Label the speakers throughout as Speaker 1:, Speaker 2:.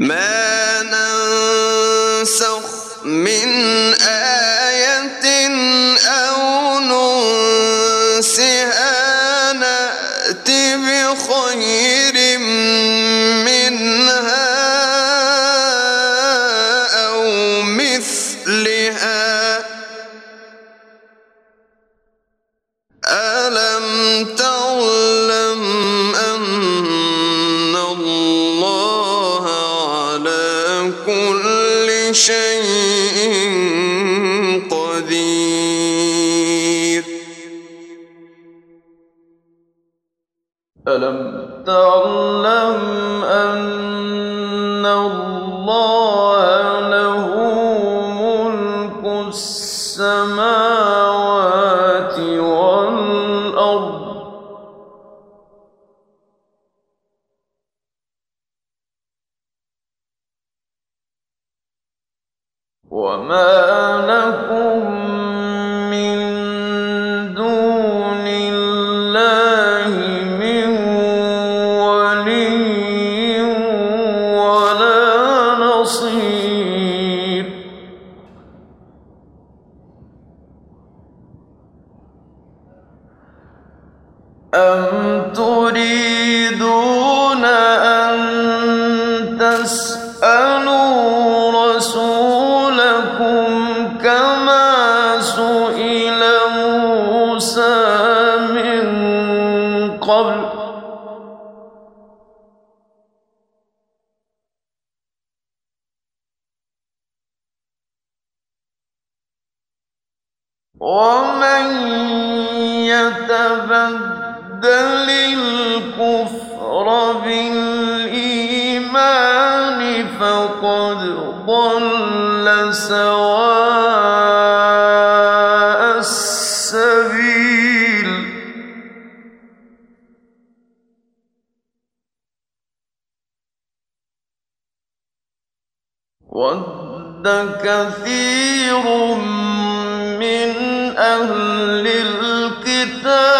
Speaker 1: ما ننسخ من آية أو ننسها نأت بخير. قدير
Speaker 2: ألم تعلم أن الله له ملك السماوات والأرض؟ وما لكم أم تريدون أن تسألوا رسولكم كما سئل موسى من قبل ومن يتبدل بالإيمان فقد ضل سواء السبيل. ود كثير من أهل الكتاب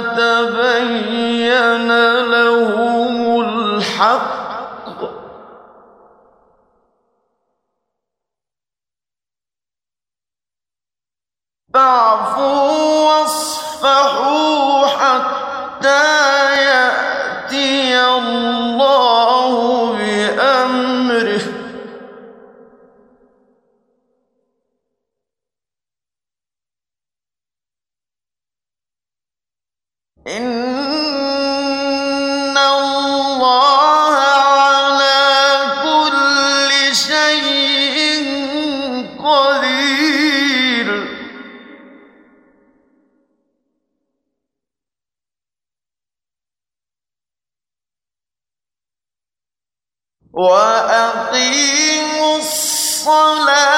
Speaker 2: تبين لهم الحق. فاعفوا إن الله على كل شيء قدير. وأقيموا الصلاة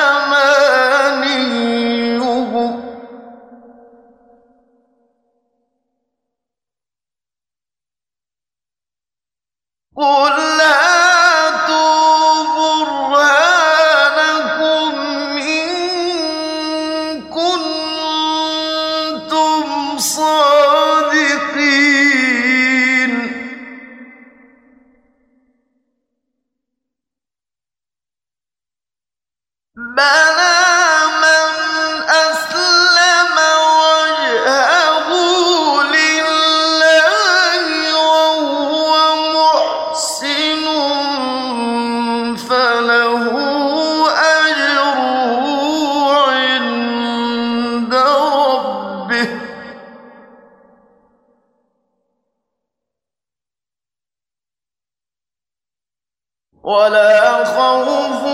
Speaker 2: قل ولا خوف